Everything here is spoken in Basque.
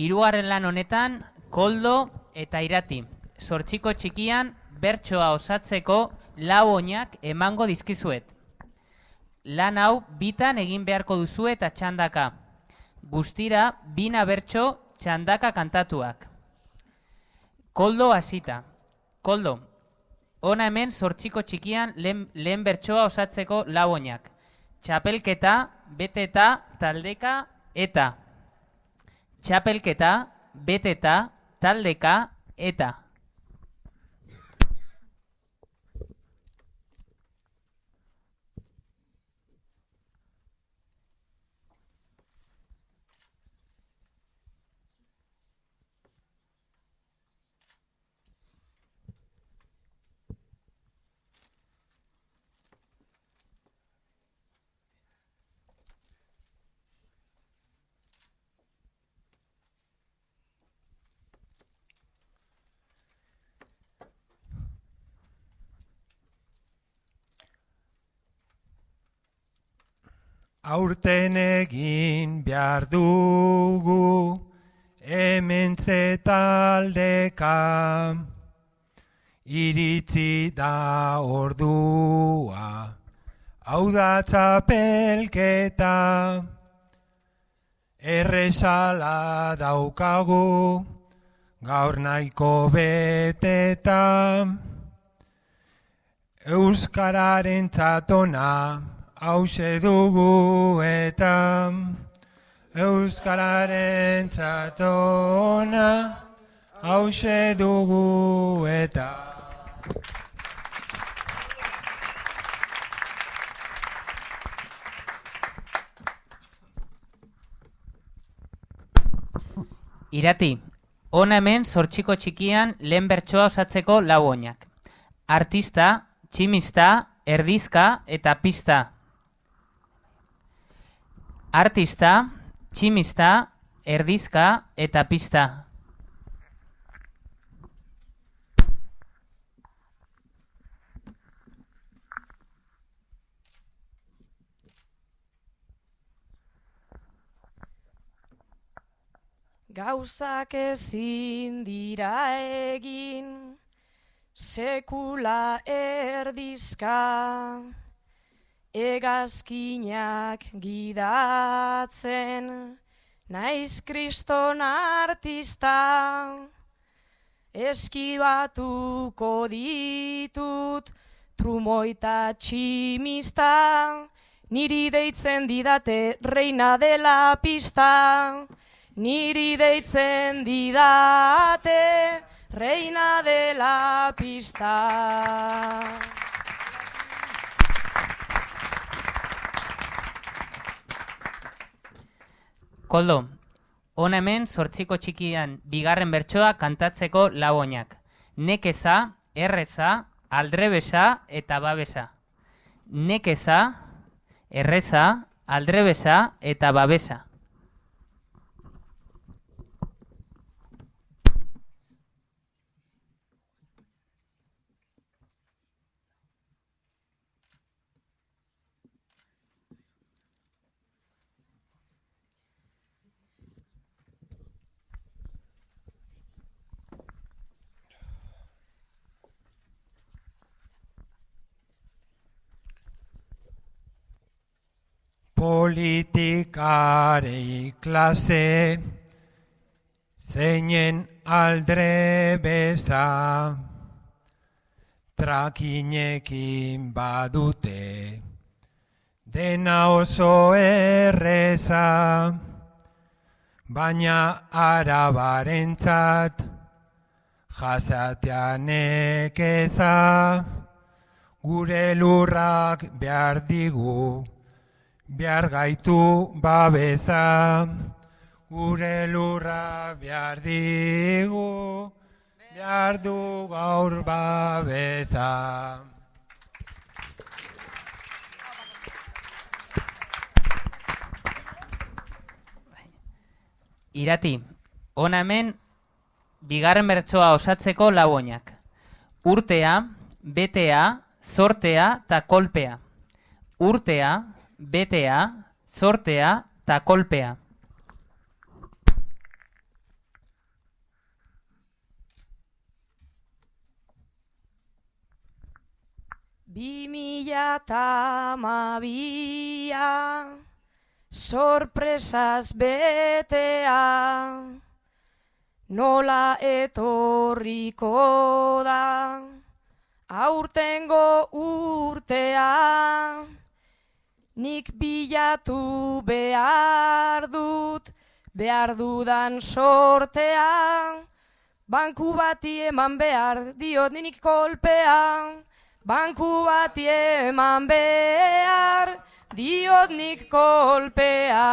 Hirugarren lan honetan, koldo eta irati. Zortziko txikian, bertsoa osatzeko lau oinak emango dizkizuet. Lan hau bitan egin beharko duzu eta txandaka. Guztira, bina bertso txandaka kantatuak. Koldo hasita. Koldo, ona hemen zortziko txikian lehen, lehen bertsoa osatzeko lau oinak. Txapelketa, beteta, taldeka, eta. Txapelketa, beteta, taldeka, eta. Aurten egin behar dugu hemen taldeka. Iritzi da ordua hau da txapelketa. Erresala daukagu gaur nahiko beteta. Euskararen txatona hause dugu eta Euskararen txatona hause dugu eta Irati, ona hemen zortziko txikian lehen bertsoa osatzeko lau oinak. Artista, tximista, erdizka eta pista. Artista, tximista, erdizka eta pista. Gauzak ezin dira egin, sekula erdizka, egazkinak gidatzen, naiz kriston artista, eskibatuko ditut, trumoita tximista, niri deitzen didate reina dela pista, Niri deitzen didate reina de la pista. Koldo, ona hemen zortziko txikian bigarren bertsoa kantatzeko lau oinak. Nekeza, erreza, aldrebesa eta babesa. Nekeza, erreza, aldrebesa eta babesa. Politikari klase zeinen aldre beza trakinekin badute dena oso erreza baina arabarentzat jasatean ekeza gure lurrak behar digu behar gaitu babesa, gure lurra behar digu, behar du gaur babesa. Irati, ona hemen bigarren bertsoa osatzeko lau oinak. Urtea, betea, zortea eta kolpea. Urtea, betea, zortea ta kolpea. Bi mila tamabia, sorpresaz betea, nola etorriko da, aurtengo urtea nik bilatu behar dut, behar dudan sortea, banku bati eman behar diot ninik kolpea, banku bati eman behar diot nik kolpea.